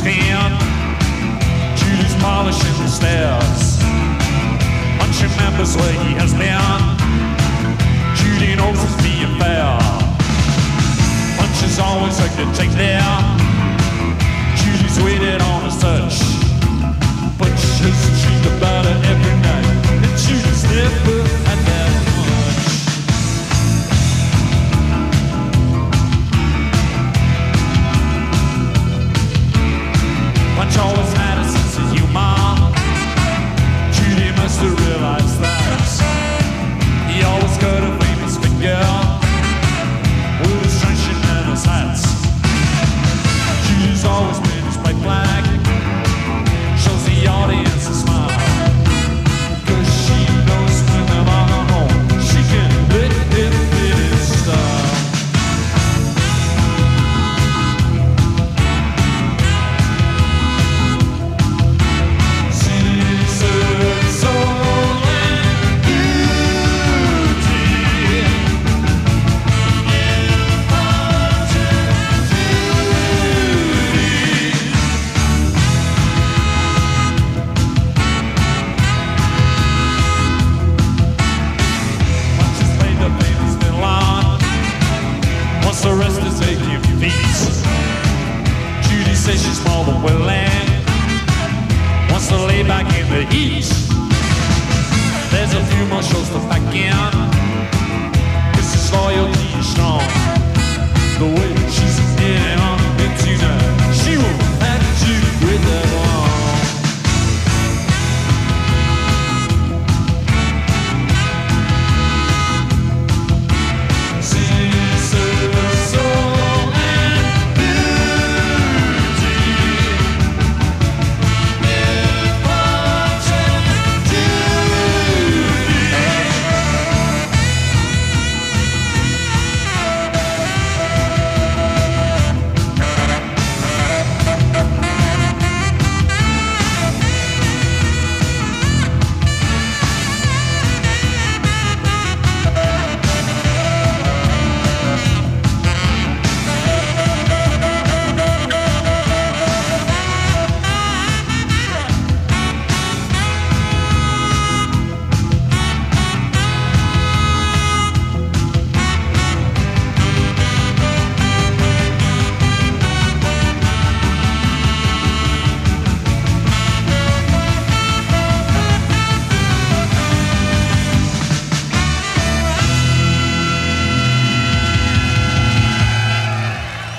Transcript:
stand. Judy's polishing the stairs. Punch remembers where he has been. Judy knows he's being fair. Punch is always like to take there. take your piece. Judy says she's more than willing. Wants to lay back in the heat. There's a few more shows to pack in. This is loyalty is strong. The way she's in.